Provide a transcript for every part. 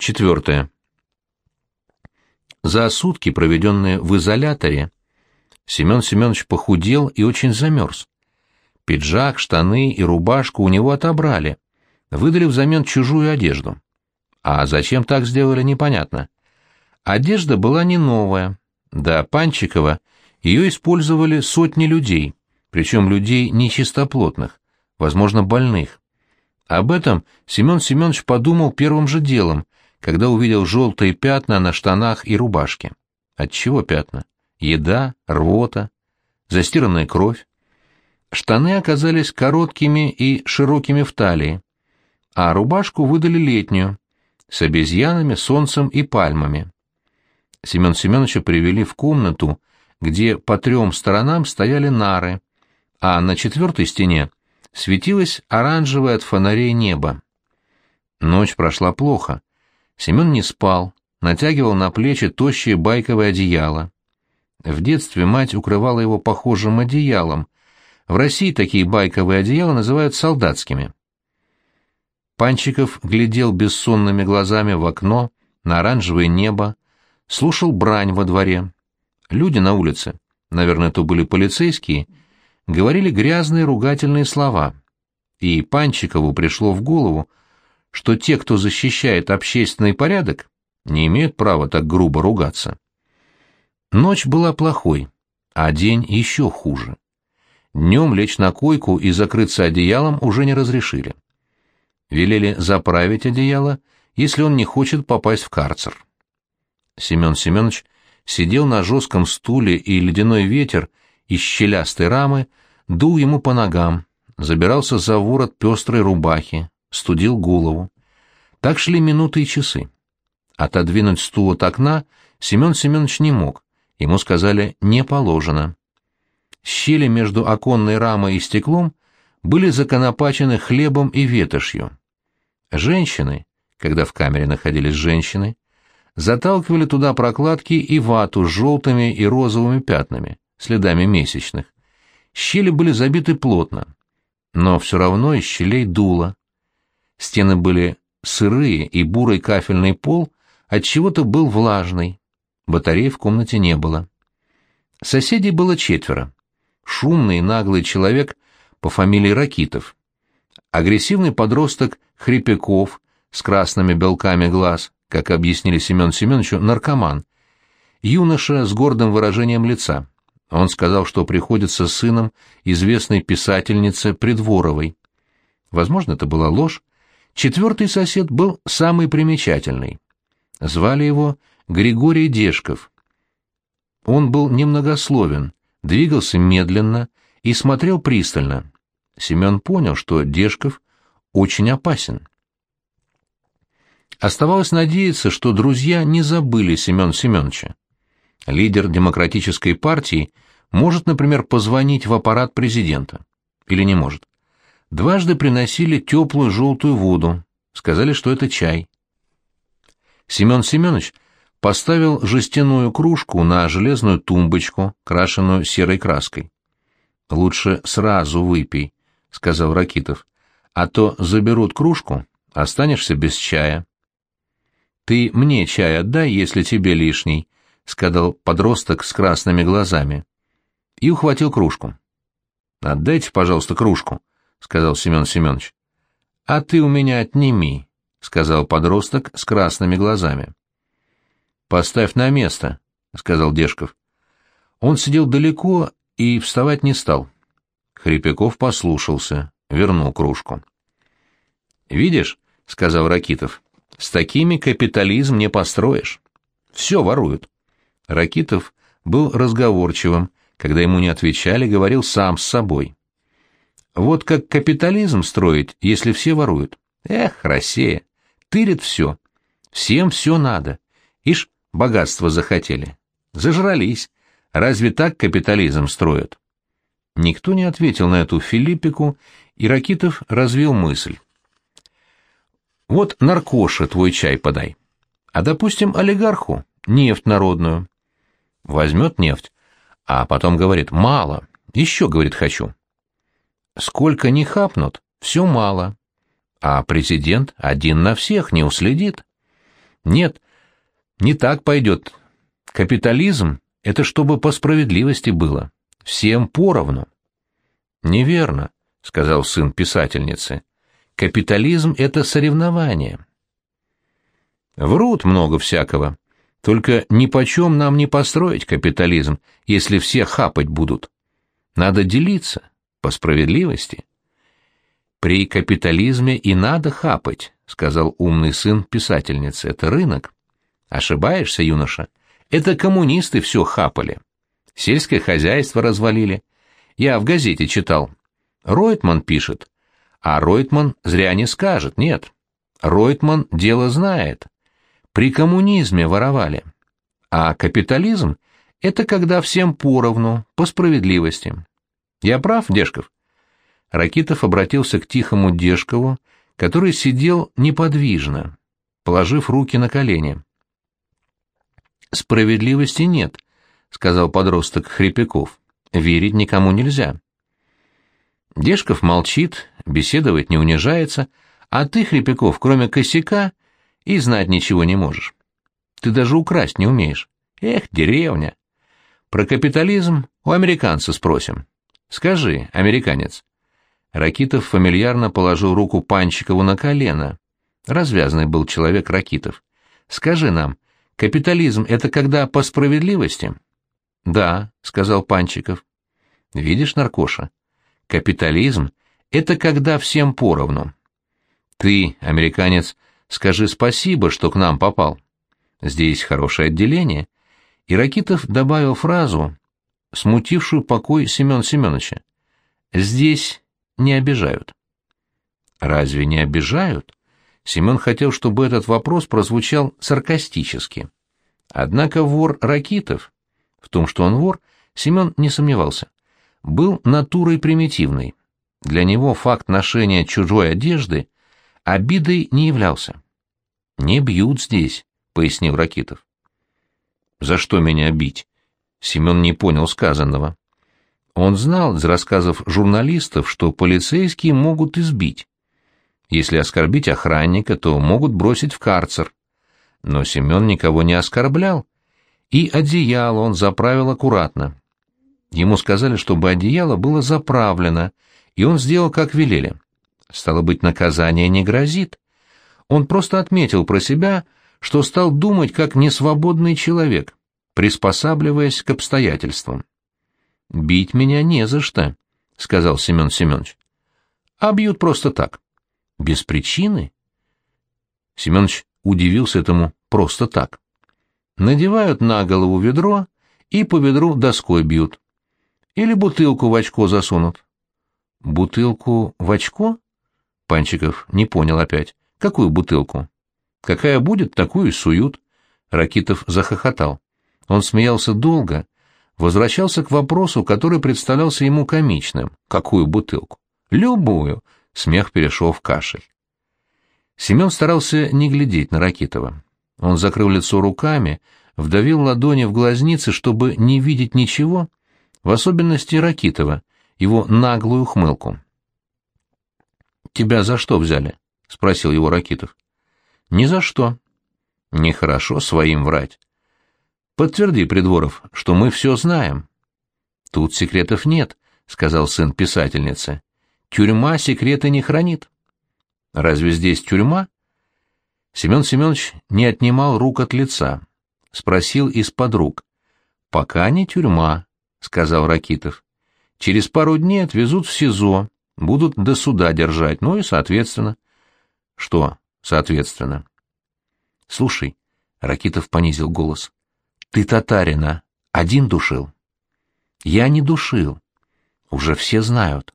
Четвертое. За сутки, проведенные в изоляторе, Семен Семенович похудел и очень замерз. Пиджак, штаны и рубашку у него отобрали, выдали взамен чужую одежду. А зачем так сделали, непонятно. Одежда была не новая. Да, Панчикова ее использовали сотни людей, причем людей нечистоплотных, возможно, больных. Об этом Семен Семенович подумал первым же делом, когда увидел желтые пятна на штанах и рубашке. Отчего пятна? Еда, рвота, застиранная кровь. Штаны оказались короткими и широкими в талии, а рубашку выдали летнюю, с обезьянами, солнцем и пальмами. Семен Семеновича привели в комнату, где по трем сторонам стояли нары, а на четвертой стене светилось оранжевое от фонарей небо. Ночь прошла плохо. Семен не спал, натягивал на плечи тощее байковое одеяло. В детстве мать укрывала его похожим одеялом. В России такие байковые одеяла называют солдатскими. Панчиков глядел бессонными глазами в окно, на оранжевое небо, слушал брань во дворе. Люди на улице, наверное, то были полицейские, говорили грязные ругательные слова. И Панчикову пришло в голову, что те, кто защищает общественный порядок, не имеют права так грубо ругаться. Ночь была плохой, а день еще хуже. Днем лечь на койку и закрыться одеялом уже не разрешили. Велели заправить одеяло, если он не хочет попасть в карцер. Семен Семенович сидел на жестком стуле, и ледяной ветер из щелястой рамы дул ему по ногам, забирался за ворот пестрой рубахи, студил голову. Так шли минуты и часы. Отодвинуть стул от окна Семен Семенович не мог, ему сказали «не положено». Щели между оконной рамой и стеклом были законопачены хлебом и ветошью. Женщины, когда в камере находились женщины, заталкивали туда прокладки и вату с желтыми и розовыми пятнами, следами месячных. Щели были забиты плотно, но все равно из щелей дуло. Стены были сырые, и бурый кафельный пол от чего то был влажный. Батареи в комнате не было. Соседей было четверо. Шумный наглый человек по фамилии Ракитов. Агрессивный подросток Хрипяков с красными белками глаз, как объяснили Семен Семеновичу, наркоман. Юноша с гордым выражением лица. Он сказал, что приходится сыном известной писательницы Придворовой. Возможно, это была ложь. Четвертый сосед был самый примечательный. Звали его Григорий Дешков. Он был немногословен, двигался медленно и смотрел пристально. Семен понял, что Дешков очень опасен. Оставалось надеяться, что друзья не забыли Семен Семеновича. Лидер демократической партии может, например, позвонить в аппарат президента. Или не может. Дважды приносили теплую желтую воду, сказали, что это чай. Семен Семенович поставил жестяную кружку на железную тумбочку, крашенную серой краской. «Лучше сразу выпей», — сказал Ракитов, — «а то заберут кружку, останешься без чая». «Ты мне чай отдай, если тебе лишний», — сказал подросток с красными глазами. И ухватил кружку. «Отдайте, пожалуйста, кружку», — сказал Семен Семенович. «А ты у меня отними», — сказал подросток с красными глазами. «Поставь на место», — сказал Дешков. Он сидел далеко и вставать не стал. Хрипяков послушался, вернул кружку. «Видишь», — сказал Ракитов, — «с такими капитализм не построишь. Все воруют». Ракитов был разговорчивым, когда ему не отвечали, говорил сам с собой. «Вот как капитализм строить, если все воруют? Эх, Россия, тырит все. Всем все надо. Ишь, богатство захотели. Зажрались. Разве так капитализм строят?» Никто не ответил на эту Филиппику, и Ракитов развил мысль. Вот наркоша твой чай подай. А, допустим, олигарху нефть народную. Возьмет нефть, а потом говорит «мало», еще, говорит, «хочу». Сколько не хапнут, все мало. А президент один на всех не уследит. Нет, не так пойдет. Капитализм — это чтобы по справедливости было. Всем поровну. Неверно, — сказал сын писательницы. Капитализм — это соревнование. Врут много всякого. Только нипочем нам не построить капитализм, если все хапать будут. Надо делиться, по справедливости. При капитализме и надо хапать, сказал умный сын писательницы. Это рынок. Ошибаешься, юноша. Это коммунисты все хапали. Сельское хозяйство развалили. Я в газете читал. Ройтман пишет. А Ройтман зря не скажет, нет. Ройтман дело знает. При коммунизме воровали. А капитализм — это когда всем поровну, по справедливости. Я прав, Дешков? Ракитов обратился к тихому Дешкову, который сидел неподвижно, положив руки на колени. «Справедливости нет», — сказал подросток Хрипяков. «Верить никому нельзя». Дешков молчит, беседовать не унижается, а ты, Хрипяков, кроме косяка, и знать ничего не можешь. Ты даже украсть не умеешь. Эх, деревня. Про капитализм у американца спросим. Скажи, американец. Ракитов фамильярно положил руку Панчикову на колено. Развязанный был человек Ракитов. Скажи нам, капитализм — это когда по справедливости? Да, — сказал Панчиков. Видишь, Наркоша, капитализм — это когда всем поровну. Ты, американец, — Скажи спасибо, что к нам попал. Здесь хорошее отделение. И Ракитов добавил фразу, смутившую покой Семен Семеновича. Здесь не обижают. Разве не обижают? Семен хотел, чтобы этот вопрос прозвучал саркастически. Однако вор Ракитов, в том, что он вор, Семен не сомневался, был натурой примитивной. Для него факт ношения чужой одежды обидой не являлся. «Не бьют здесь», — пояснил Ракитов. «За что меня бить?» Семен не понял сказанного. Он знал из рассказов журналистов, что полицейские могут избить. Если оскорбить охранника, то могут бросить в карцер. Но Семен никого не оскорблял, и одеяло он заправил аккуратно. Ему сказали, чтобы одеяло было заправлено, и он сделал, как велели. Стало быть, наказание не грозит. Он просто отметил про себя, что стал думать как несвободный человек, приспосабливаясь к обстоятельствам. «Бить меня не за что», — сказал Семен Семенович. «А бьют просто так». «Без причины?» Семенович удивился этому просто так. Надевают на голову ведро и по ведру доской бьют. Или бутылку в очко засунут. «Бутылку в очко?» Панчиков не понял опять. Какую бутылку? Какая будет, такую и суют. Ракитов захохотал. Он смеялся долго, возвращался к вопросу, который представлялся ему комичным. Какую бутылку? Любую. Смех перешел в кашель. Семен старался не глядеть на Ракитова. Он закрыл лицо руками, вдавил ладони в глазницы, чтобы не видеть ничего, в особенности Ракитова, его наглую хмылку. «Тебя за что взяли?» — спросил его Ракитов. «Ни за что». «Нехорошо своим врать». «Подтверди, Придворов, что мы все знаем». «Тут секретов нет», — сказал сын писательницы. «Тюрьма секреты не хранит». «Разве здесь тюрьма?» Семен Семенович не отнимал рук от лица. Спросил из-под рук. «Пока не тюрьма», — сказал Ракитов. «Через пару дней отвезут в СИЗО, Будут до суда держать, ну и соответственно. Что соответственно? Слушай, Ракитов понизил голос. Ты татарина один душил? Я не душил. Уже все знают.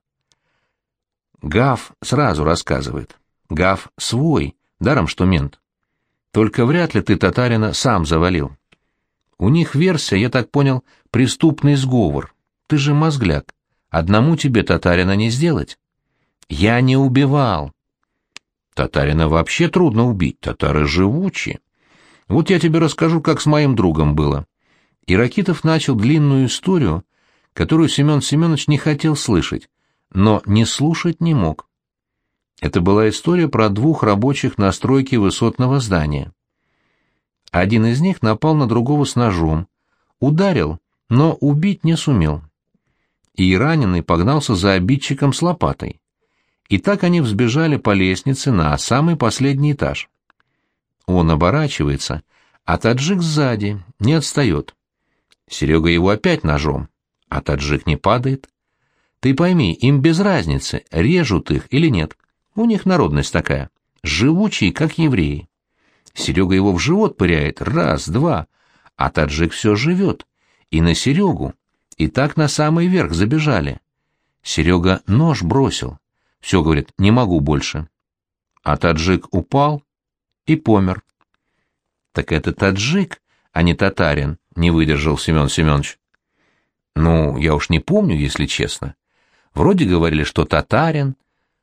Гав сразу рассказывает. Гав свой, даром что мент. Только вряд ли ты татарина сам завалил. У них версия, я так понял, преступный сговор. Ты же мозгляк. Одному тебе татарина не сделать. Я не убивал. Татарина вообще трудно убить, татары живучие. Вот я тебе расскажу, как с моим другом было. И Ракитов начал длинную историю, которую Семен Семенович не хотел слышать, но не слушать не мог. Это была история про двух рабочих на стройке высотного здания. Один из них напал на другого с ножом, ударил, но убить не сумел. И раненый погнался за обидчиком с лопатой. И так они взбежали по лестнице на самый последний этаж. Он оборачивается, а таджик сзади, не отстает. Серега его опять ножом, а таджик не падает. Ты пойми, им без разницы, режут их или нет. У них народность такая, живучие, как евреи. Серега его в живот пыряет, раз, два, а таджик все живет. И на Серегу. И так на самый верх забежали. Серега нож бросил. Все, говорит, не могу больше. А таджик упал и помер. Так это таджик, а не татарин, не выдержал Семен Семенович. Ну, я уж не помню, если честно. Вроде говорили, что татарин,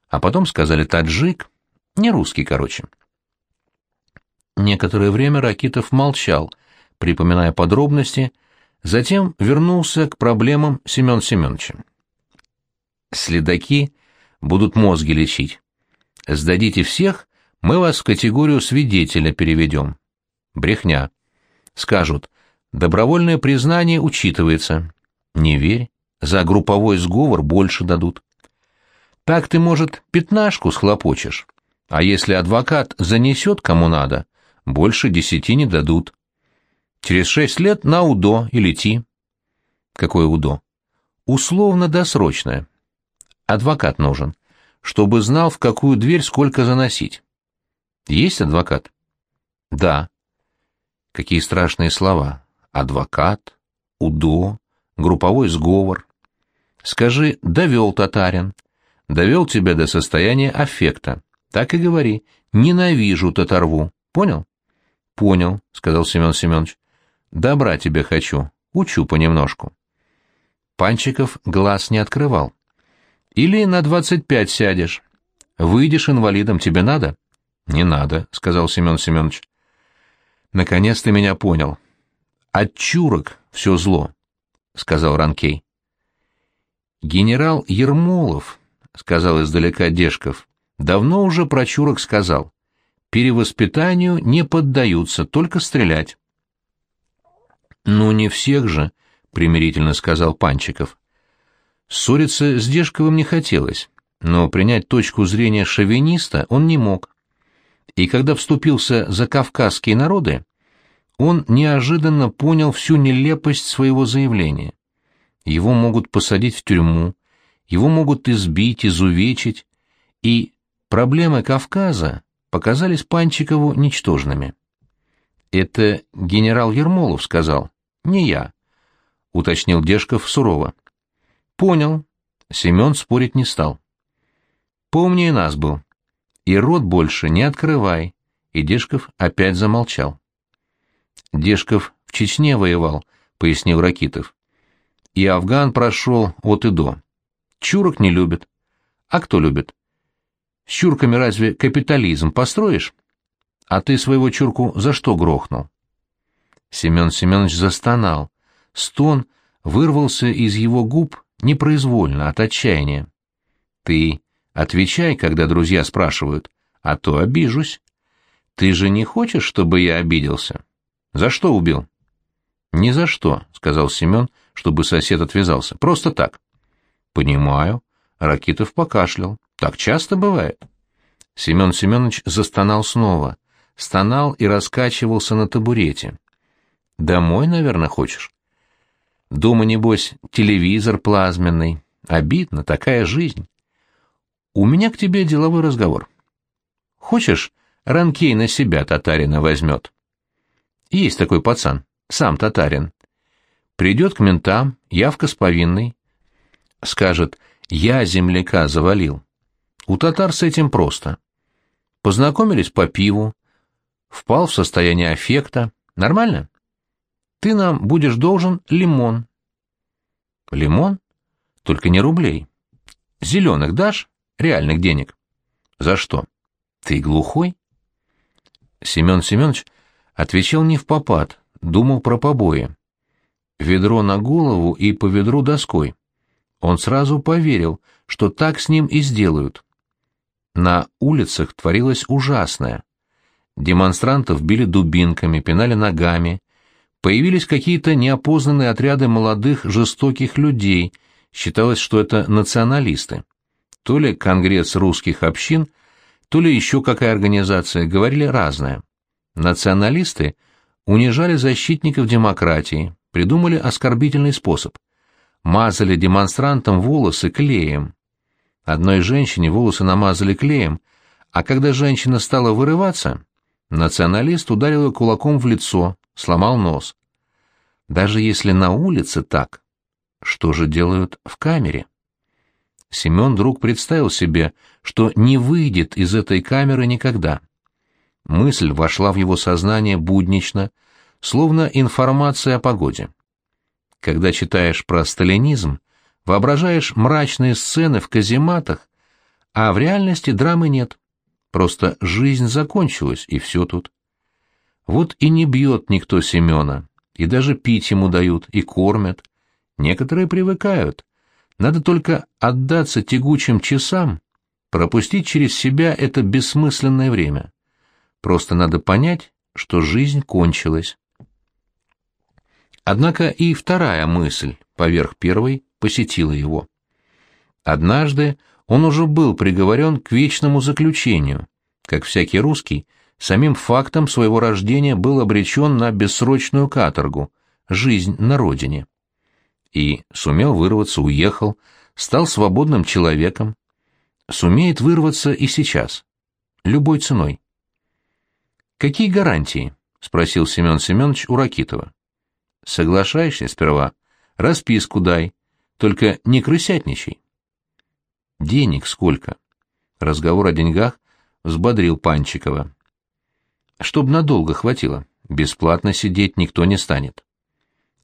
а потом сказали таджик. Не русский, короче. Некоторое время Ракитов молчал, припоминая подробности, затем вернулся к проблемам Семен Семеновича. Следаки будут мозги лечить. Сдадите всех, мы вас в категорию свидетеля переведем. Брехня. Скажут, добровольное признание учитывается. Не верь, за групповой сговор больше дадут. Так ты, может, пятнашку схлопочешь, а если адвокат занесет кому надо, больше десяти не дадут. Через шесть лет на УДО и лети. Какое УДО? Условно-досрочное. Адвокат нужен, чтобы знал, в какую дверь сколько заносить. Есть адвокат? Да. Какие страшные слова. Адвокат, УДО, групповой сговор. Скажи «довел татарин», довел тебя до состояния аффекта. Так и говори «ненавижу татарву». Понял? Понял, сказал Семен Семенович. Добра тебе хочу, учу понемножку. Панчиков глаз не открывал. Или на двадцать пять сядешь. Выйдешь инвалидом, тебе надо? Не надо, сказал Семен Семенович. Наконец ты меня понял. От чурок все зло, сказал Ранкей. Генерал Ермолов, сказал издалека Дешков, давно уже про чурок сказал. Перевоспитанию не поддаются, только стрелять. «Ну, не всех же», — примирительно сказал Панчиков. Ссориться с Дешковым не хотелось, но принять точку зрения шовиниста он не мог и когда вступился за кавказские народы, он неожиданно понял всю нелепость своего заявления. Его могут посадить в тюрьму, его могут избить, изувечить, и проблемы Кавказа показались Панчикову ничтожными. «Это генерал Ермолов сказал, не я», — уточнил Дешков сурово. «Понял». Семен спорить не стал. «Поумнее нас был. И рот больше не открывай. И Дешков опять замолчал. Дешков в Чечне воевал, пояснил Ракитов. И Афган прошел от и до. Чурок не любит. А кто любит? С чурками разве капитализм построишь? А ты своего чурку за что грохнул? Семен Семенович застонал. Стон вырвался из его губ непроизвольно, от отчаяния. Ты Отвечай, когда друзья спрашивают, а то обижусь. Ты же не хочешь, чтобы я обиделся? За что убил? Ни за что, сказал Семен, чтобы сосед отвязался. Просто так. Понимаю. Ракитов покашлял. Так часто бывает. Семен Семенович застонал снова. Стонал и раскачивался на табурете. Домой, наверное, хочешь? Дома, небось, телевизор плазменный. Обидно, такая жизнь. У меня к тебе деловой разговор. Хочешь, Ранкей на себя татарина возьмет? Есть такой пацан, сам татарин. Придет к ментам, явка с повинной. Скажет, я земляка завалил. У татар с этим просто. Познакомились по пиву, впал в состояние аффекта. Нормально? Ты нам будешь должен лимон. Лимон? Только не рублей. Зеленых дашь? Реальных денег. За что? Ты глухой? Семен Семенович отвечал не в попад, думал про побои. Ведро на голову и по ведру доской. Он сразу поверил, что так с ним и сделают. На улицах творилось ужасное. Демонстрантов били дубинками, пинали ногами. Появились какие-то неопознанные отряды молодых жестоких людей. Считалось, что это националисты. То ли Конгресс русских общин, то ли еще какая организация, говорили разное. Националисты унижали защитников демократии, придумали оскорбительный способ. Мазали демонстрантам волосы клеем. Одной женщине волосы намазали клеем, а когда женщина стала вырываться, националист ударил ее кулаком в лицо, сломал нос. Даже если на улице так, что же делают в камере? Семен вдруг представил себе, что не выйдет из этой камеры никогда. Мысль вошла в его сознание буднично, словно информация о погоде. Когда читаешь про сталинизм, воображаешь мрачные сцены в казематах, а в реальности драмы нет. Просто жизнь закончилась, и все тут. Вот и не бьет никто Семена, и даже пить ему дают, и кормят. Некоторые привыкают. Надо только отдаться тягучим часам, пропустить через себя это бессмысленное время. Просто надо понять, что жизнь кончилась. Однако и вторая мысль, поверх первой, посетила его. Однажды он уже был приговорен к вечному заключению. Как всякий русский, самим фактом своего рождения был обречен на бессрочную каторгу, жизнь на родине. И сумел вырваться, уехал, стал свободным человеком. Сумеет вырваться и сейчас. Любой ценой. «Какие гарантии?» — спросил Семен Семенович у Ракитова. «Соглашаешься сперва? Расписку дай. Только не крысятничай». Денег сколько? Разговор о деньгах взбодрил Панчикова. Чтоб надолго хватило. Бесплатно сидеть никто не станет.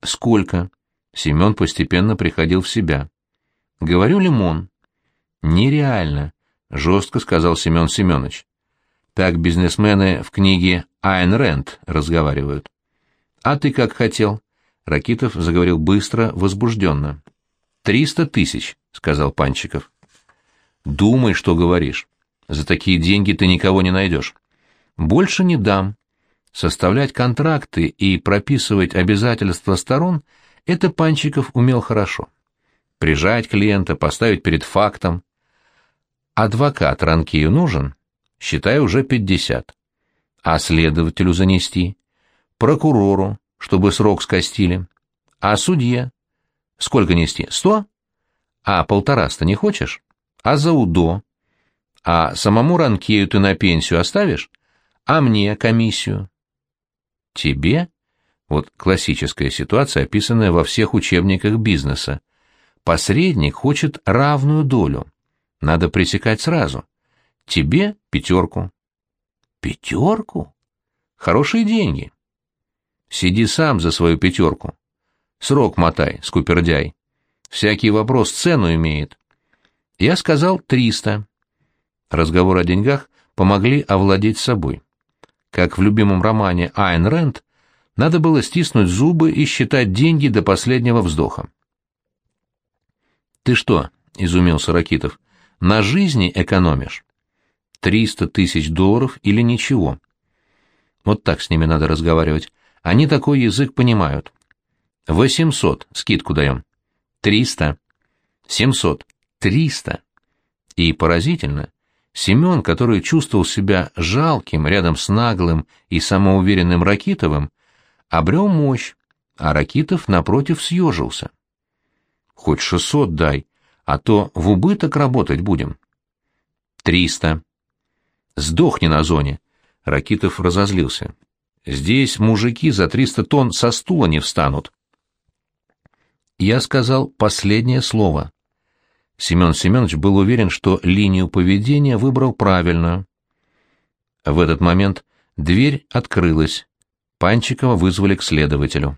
Сколько? Семен постепенно приходил в себя. Говорю, лимон. Нереально, жестко сказал Семен Семенович. Так бизнесмены в книге Айн Рэнд разговаривают. А ты как хотел? Ракитов заговорил быстро, возбужденно. «Триста тысяч», — сказал Панчиков. Думай, что говоришь. За такие деньги ты никого не найдешь. Больше не дам. Составлять контракты и прописывать обязательства сторон — это Панчиков умел хорошо. Прижать клиента, поставить перед фактом. Адвокат Ранкию нужен? Считай, уже пятьдесят. А следователю занести? Прокурору, чтобы срок скостили? А судье? Сколько нести? Сто? А полтораста не хочешь? А за УДО? А самому Ранкею ты на пенсию оставишь? А мне комиссию? Тебе? Вот классическая ситуация, описанная во всех учебниках бизнеса. Посредник хочет равную долю. Надо пресекать сразу. Тебе пятерку. Пятерку? Хорошие деньги. Сиди сам за свою пятерку. Срок мотай, скупердяй. Всякий вопрос цену имеет. Я сказал триста. Разговор о деньгах помогли овладеть собой. Как в любимом романе Айн Рэнд, надо было стиснуть зубы и считать деньги до последнего вздоха. «Ты что?» — изумился Ракитов. «На жизни экономишь? Триста тысяч долларов или ничего?» Вот так с ними надо разговаривать. Они такой язык понимают. «Восемьсот, скидку даем». «Триста». «Семьсот». Триста. И поразительно, Семен, который чувствовал себя жалким рядом с наглым и самоуверенным Ракитовым, обрел мощь, а Ракитов, напротив, съежился. «Хоть шестьсот дай, а то в убыток работать будем». «Триста». «Сдохни на зоне», — Ракитов разозлился. «Здесь мужики за триста тонн со стула не встанут». Я сказал последнее слово. Семен Семенович был уверен, что линию поведения выбрал правильную. В этот момент дверь открылась. Панчикова вызвали к следователю.